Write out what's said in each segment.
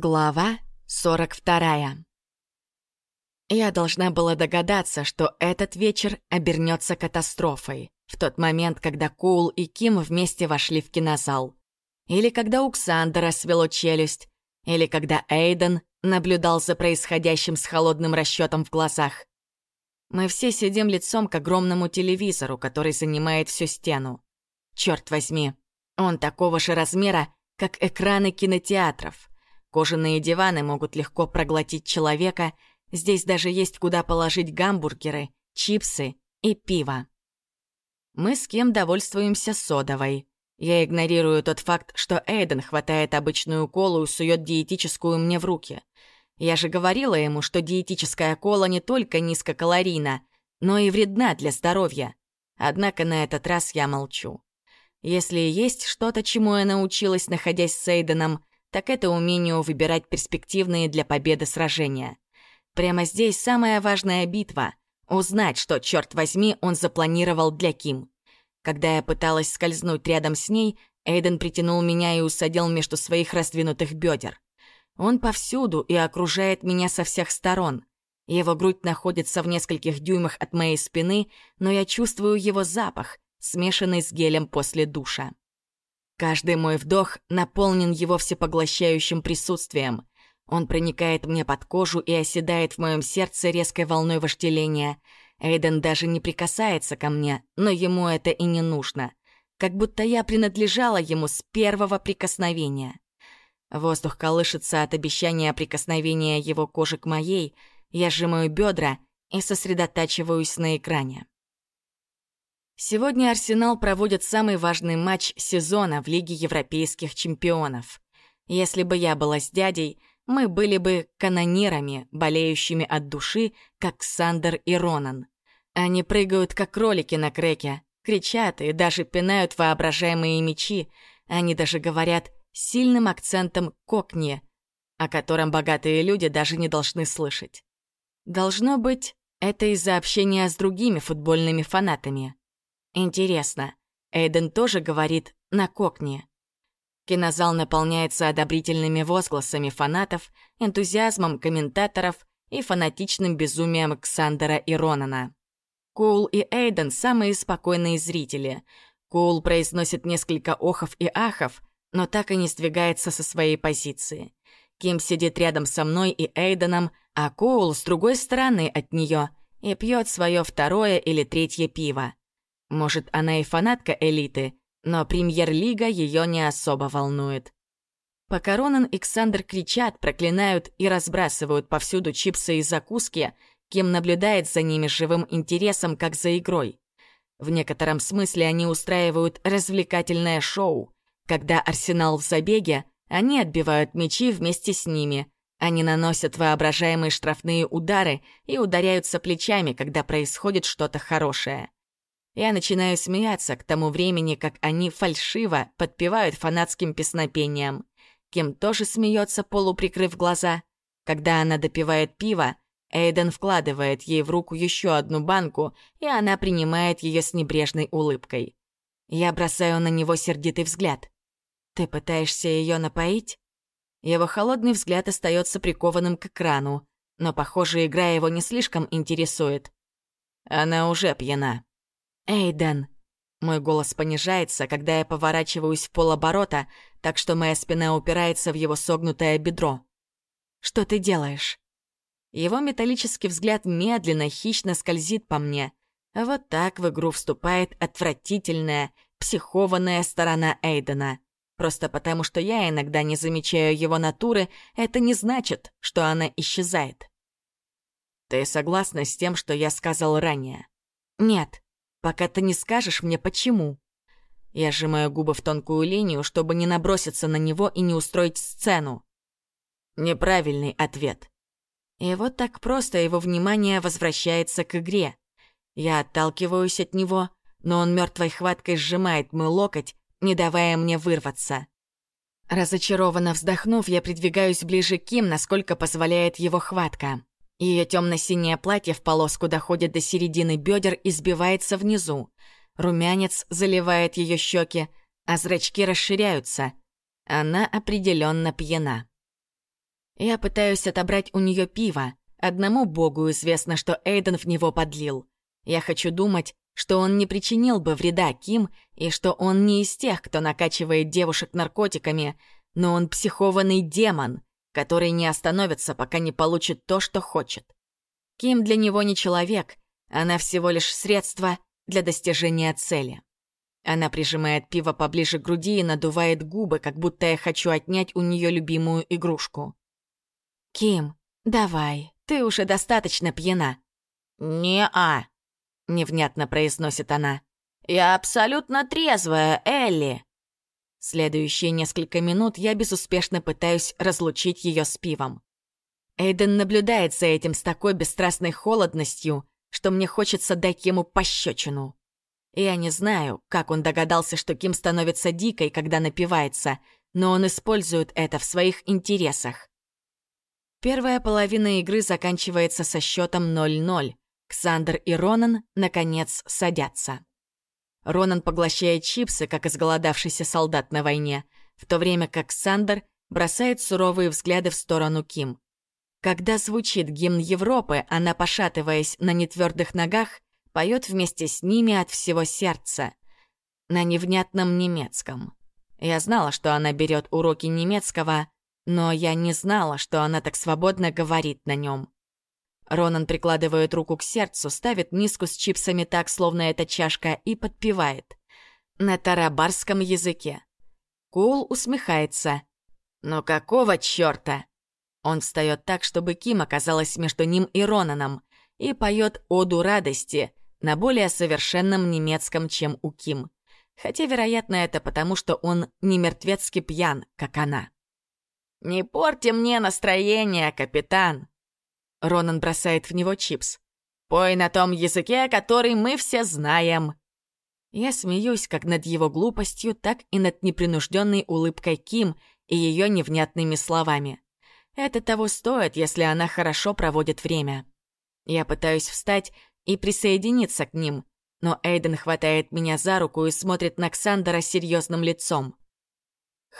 Глава 42 Я должна была догадаться, что этот вечер обернется катастрофой в тот момент, когда Коул и Ким вместе вошли в кинозал. Или когда у Ксандера свело челюсть. Или когда Эйден наблюдал за происходящим с холодным расчетом в глазах. Мы все сидим лицом к огромному телевизору, который занимает всю стену. Черт возьми, он такого же размера, как экраны кинотеатров. Кожаные диваны могут легко проглотить человека, здесь даже есть куда положить гамбургеры, чипсы и пиво. Мы с кем довольствуемся содовой. Я игнорирую тот факт, что Эйден хватает обычную колу и сует диетическую мне в руки. Я же говорила ему, что диетическая кола не только низкокалорийна, но и вредна для здоровья. Однако на этот раз я молчу. Если есть что-то, чему я научилась, находясь с Эйденом, так это умению выбирать перспективные для победы сражения. Прямо здесь самая важная битва — узнать, что, черт возьми, он запланировал для Ким. Когда я пыталась скользнуть рядом с ней, Эйден притянул меня и усадил между своих раздвинутых бедер. Он повсюду и окружает меня со всех сторон. Его грудь находится в нескольких дюймах от моей спины, но я чувствую его запах, смешанный с гелем после душа. Каждый мой вдох наполнен его всепоглощающим присутствием. Он проникает мне под кожу и оседает в моем сердце резкой волной вожделения. Эйден даже не прикасается ко мне, но ему это и не нужно. Как будто я принадлежала ему с первого прикосновения. Воздух колышется от обещания прикосновения его кожи к моей, я сжимаю бедра и сосредотачиваюсь на экране. Сегодня Арсенал проводит самый важный матч сезона в Лиге Европейских чемпионов. Если бы я была с дядей, мы были бы канонирами, болеющими от души, как Сандер и Ронан. Они прыгают, как кролики на креке, кричат и даже пинают воображаемые мечи. Они даже говорят сильным акцентом «кокни», о котором богатые люди даже не должны слышать. Должно быть, это из-за общения с другими футбольными фанатами. Интересно, Эйден тоже говорит на кокне? Кинозал наполняется одобрительными возгласами фанатов, энтузиазмом комментаторов и фанатичным безумием Ксандера и Ронана. Коул и Эйден — самые спокойные зрители. Коул произносит несколько охов и ахов, но так и не сдвигается со своей позиции. Ким сидит рядом со мной и Эйденом, а Коул с другой стороны от нее и пьет свое второе или третье пиво. Может, она и фанатка элиты, но премьер-лига ее не особо волнует. Пока Ронан и Ксандр кричат, проклинают и разбрасывают повсюду чипсы и закуски, Ким наблюдает за ними живым интересом, как за игрой. В некотором смысле они устраивают развлекательное шоу. Когда Арсенал в забеге, они отбивают мячи вместе с ними. Они наносят воображаемые штрафные удары и ударяются плечами, когда происходит что-то хорошее. Я начинаю смеяться к тому времени, как они фальшиво подпевают фанатским песнопением. Ким тоже смеется, полуприкрыв глаза. Когда она допивает пиво, Эйден вкладывает ей в руку еще одну банку, и она принимает ее с небрежной улыбкой. Я бросаю на него сердитый взгляд. «Ты пытаешься ее напоить?» Его холодный взгляд остается прикованным к экрану, но, похоже, игра его не слишком интересует. Она уже пьяна. «Эйден!» Мой голос понижается, когда я поворачиваюсь в полоборота, так что моя спина упирается в его согнутое бедро. «Что ты делаешь?» Его металлический взгляд медленно, хищно скользит по мне. Вот так в игру вступает отвратительная, психованная сторона Эйдена. Просто потому, что я иногда не замечаю его натуры, это не значит, что она исчезает. Ты согласна с тем, что я сказал ранее? Нет пока ты не скажешь мне, почему. Я сжимаю губы в тонкую линию, чтобы не наброситься на него и не устроить сцену. Неправильный ответ. И вот так просто его внимание возвращается к игре. Я отталкиваюсь от него, но он мертвой хваткой сжимает мой локоть, не давая мне вырваться. Разочарованно вздохнув, я придвигаюсь ближе к Ким, насколько позволяет его хватка. Ее темно-синее платье в полоску доходит до середины бедер и сбивается внизу. Румянец заливает ее щеки, а зрачки расширяются. Она определенно пьяна. Я пытаюсь отобрать у нее пиво. Одному богу известно, что Эйден в него подлил. Я хочу думать, что он не причинил бы вреда Ким и что он не из тех, кто накачивает девушек наркотиками, но он психованный демон, который не остановится, пока не получит то, что хочет. Ким для него не человек, она всего лишь средство для достижения цели. Она прижимает пиво поближе к груди и надувает губы, как будто я хочу отнять у нее любимую игрушку. «Ким, давай, ты уже достаточно пьяна». «Не-а», — невнятно произносит она. «Я абсолютно трезвая, Элли». Следующие несколько минут я безуспешно пытаюсь разлучить ее с пивом. Эйден наблюдает за этим с такой бесстрастной холодностью, что мне хочется дать ему пощечину. Я не знаю, как он догадался, что Ким становится дикой, когда напивается, но он использует это в своих интересах. Первая половина игры заканчивается со счетом 0-0. Ксандр и Ронан, наконец, садятся. Ронан поглощает чипсы, как изголодавшийся солдат на войне, в то время как Ксандр бросает суровые взгляды в сторону Ким. Когда звучит гимн Европы, она, пошатываясь на нетвердых ногах, поет вместе с ними от всего сердца. На невнятном немецком. Я знала, что она берет уроки немецкого, но я не знала, что она так свободно говорит на нем. Ронан прикладывает руку к сердцу, ставит миску с чипсами так, словно это чашка, и подпевает. На тарабарском языке. Кул усмехается. «Ну какого чёрта?» Он встает так, чтобы Ким оказалась между ним и Ронаном, и поет оду радости на более совершенном немецком, чем у Ким. Хотя, вероятно, это потому, что он не мертвецки пьян, как она. «Не порти мне настроение, капитан!» Ронан бросает в него чипс. «Пой на том языке, который мы все знаем!» Я смеюсь как над его глупостью, так и над непринужденной улыбкой Ким и ее невнятными словами. Это того стоит, если она хорошо проводит время. Я пытаюсь встать и присоединиться к ним, но Эйден хватает меня за руку и смотрит на Ксандера серьезным лицом.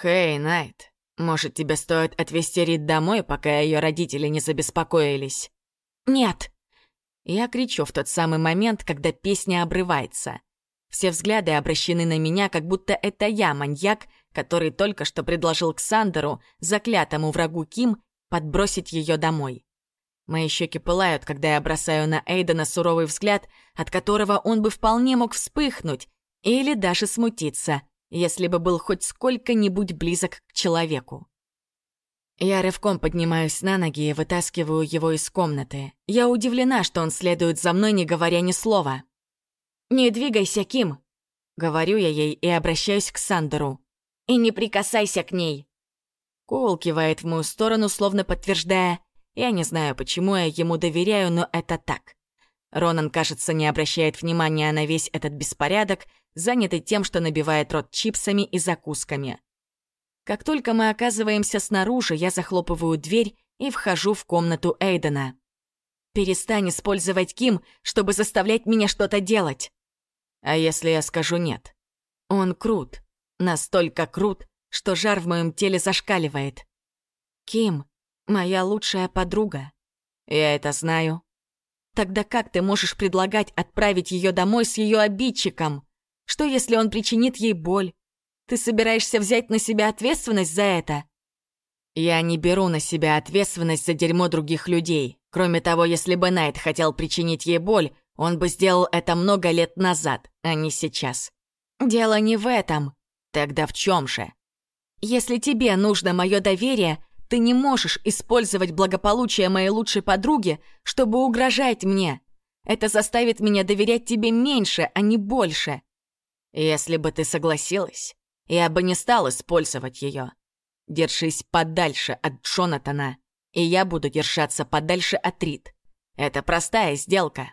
«Хей, Найт, может, тебе стоит отвезти Рид домой, пока ее родители не забеспокоились?» «Нет!» Я кричу в тот самый момент, когда песня обрывается. Все взгляды обращены на меня, как будто это я маньяк, который только что предложил Ксандеру, заклятому врагу Ким, подбросить ее домой. Мои щеки пылают, когда я бросаю на Эйдена суровый взгляд, от которого он бы вполне мог вспыхнуть или даже смутиться, если бы был хоть сколько-нибудь близок к человеку. Я рывком поднимаюсь на ноги и вытаскиваю его из комнаты. Я удивлена, что он следует за мной, не говоря ни слова. «Не двигайся, Ким!» — говорю я ей и обращаюсь к Сандеру. «И не прикасайся к ней!» Коул кивает в мою сторону, словно подтверждая. Я не знаю, почему я ему доверяю, но это так. Ронан, кажется, не обращает внимания на весь этот беспорядок, занятый тем, что набивает рот чипсами и закусками. Как только мы оказываемся снаружи, я захлопываю дверь и вхожу в комнату Эйдена. «Перестань использовать Ким, чтобы заставлять меня что-то делать!» А если я скажу «нет»? Он крут. Настолько крут, что жар в моем теле зашкаливает. Ким, моя лучшая подруга. Я это знаю. Тогда как ты можешь предлагать отправить ее домой с ее обидчиком? Что, если он причинит ей боль? Ты собираешься взять на себя ответственность за это? Я не беру на себя ответственность за дерьмо других людей. Кроме того, если бы Найт хотел причинить ей боль, он бы сделал это много лет назад, а не сейчас. Дело не в этом. Тогда в чем же? Если тебе нужно мое доверие, ты не можешь использовать благополучие моей лучшей подруги, чтобы угрожать мне. Это заставит меня доверять тебе меньше, а не больше. Если бы ты согласилась, я бы не стал использовать ее. Держись подальше от Джонатана, и я буду держаться подальше от Рид. Это простая сделка.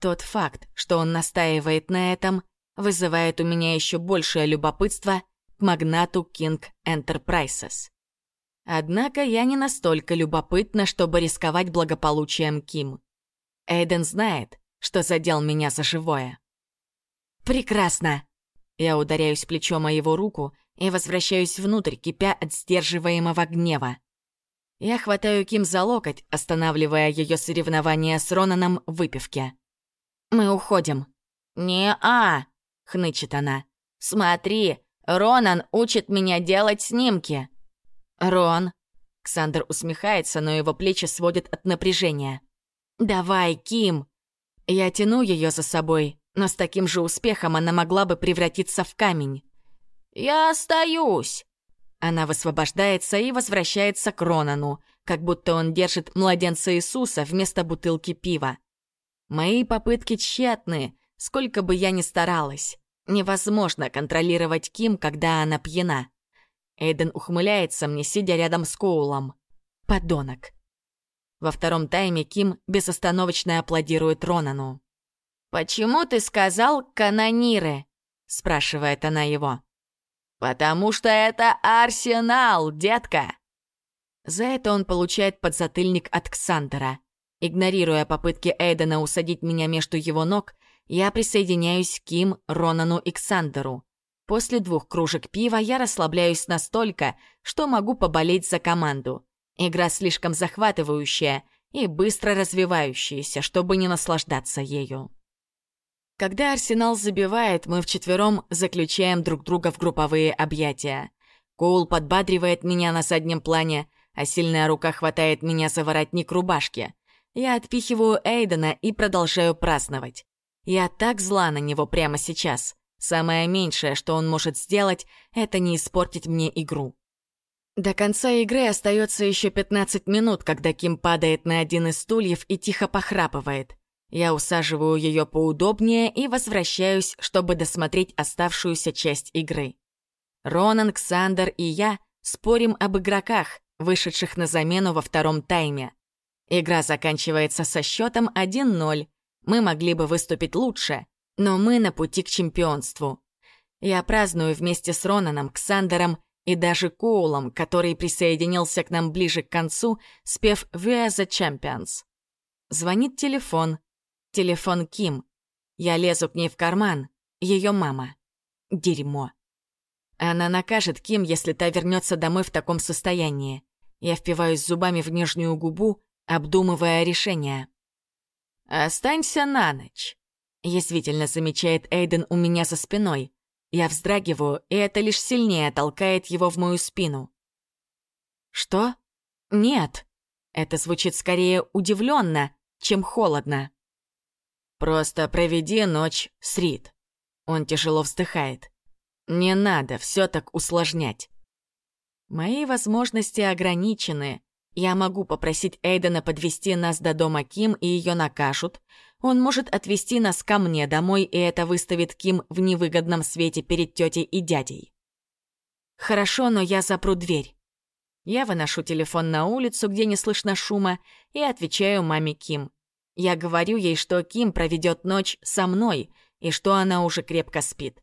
Тот факт, что он настаивает на этом, вызывает у меня еще большее любопытство — к магнату King Enterprises. Однако я не настолько любопытна, чтобы рисковать благополучием Ким. Эйден знает, что задел меня за живое. «Прекрасно!» Я ударяюсь плечом о его руку и возвращаюсь внутрь, кипя от сдерживаемого гнева. Я хватаю Ким за локоть, останавливая ее соревнования с Ронаном в выпивке. «Мы уходим». «Не-а», — хнычет она. «Смотри, Ронан учит меня делать снимки». «Рон». Ксандр усмехается, но его плечи сводят от напряжения. «Давай, Ким!» Я тяну ее за собой, но с таким же успехом она могла бы превратиться в камень. «Я остаюсь!» Она высвобождается и возвращается к Ронану, как будто он держит младенца Иисуса вместо бутылки пива. Мои попытки тщетны, сколько бы я ни старалась. Невозможно контролировать Ким, когда она пьяна. Эйден ухмыляется мне, сидя рядом с Коулом. Подонок. Во втором тайме Ким безостановочно аплодирует Ронану. «Почему ты сказал «канониры»?» — спрашивает она его. «Потому что это арсенал, детка!» За это он получает подзатыльник от Ксандера. Игнорируя попытки Эйдена усадить меня между его ног, я присоединяюсь к Ким, Ронану и Ксандеру. После двух кружек пива я расслабляюсь настолько, что могу поболеть за команду. Игра слишком захватывающая и быстро развивающаяся, чтобы не наслаждаться ею. Когда Арсенал забивает, мы вчетвером заключаем друг друга в групповые объятия. Коул подбадривает меня на заднем плане, а сильная рука хватает меня за воротник рубашки. Я отпихиваю Эйдена и продолжаю праздновать. Я так зла на него прямо сейчас. Самое меньшее, что он может сделать, это не испортить мне игру. До конца игры остается еще 15 минут, когда Ким падает на один из стульев и тихо похрапывает. Я усаживаю ее поудобнее и возвращаюсь, чтобы досмотреть оставшуюся часть игры. Ронан, Ксандер и я спорим об игроках, вышедших на замену во втором тайме. Игра заканчивается со счетом 1-0. Мы могли бы выступить лучше, но мы на пути к чемпионству. Я праздную вместе с Ронаном, Ксандером и даже Коулом, который присоединился к нам ближе к концу, спев «We are the champions». Звонит телефон. Телефон Ким. Я лезу к ней в карман. Ее мама. Дерьмо. Она накажет Ким, если та вернется домой в таком состоянии. Я впиваюсь зубами в нижнюю губу, обдумывая решение. «Останься на ночь», — язвительно замечает Эйден у меня за спиной. Я вздрагиваю, и это лишь сильнее толкает его в мою спину. «Что? Нет!» Это звучит скорее удивленно, чем холодно. Просто проведи ночь с Рид. Он тяжело вздыхает. Не надо все так усложнять. Мои возможности ограничены. Я могу попросить Эйдена подвести нас до дома Ким и ее накажут. Он может отвезти нас ко мне домой, и это выставит Ким в невыгодном свете перед тетей и дядей. Хорошо, но я запру дверь. Я выношу телефон на улицу, где не слышно шума, и отвечаю маме Ким. Я говорю ей, что Ким проведет ночь со мной и что она уже крепко спит.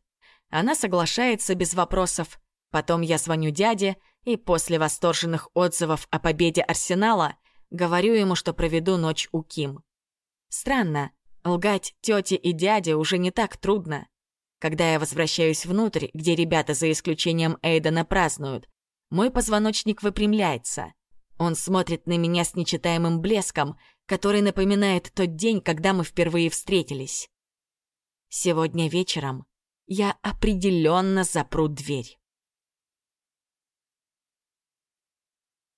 Она соглашается без вопросов. Потом я звоню дяде, и после восторженных отзывов о победе Арсенала говорю ему, что проведу ночь у Ким. Странно, лгать тете и дяде уже не так трудно. Когда я возвращаюсь внутрь, где ребята за исключением Эйдена празднуют, мой позвоночник выпрямляется. Он смотрит на меня с нечитаемым блеском, который напоминает тот день, когда мы впервые встретились. Сегодня вечером я определенно запру дверь.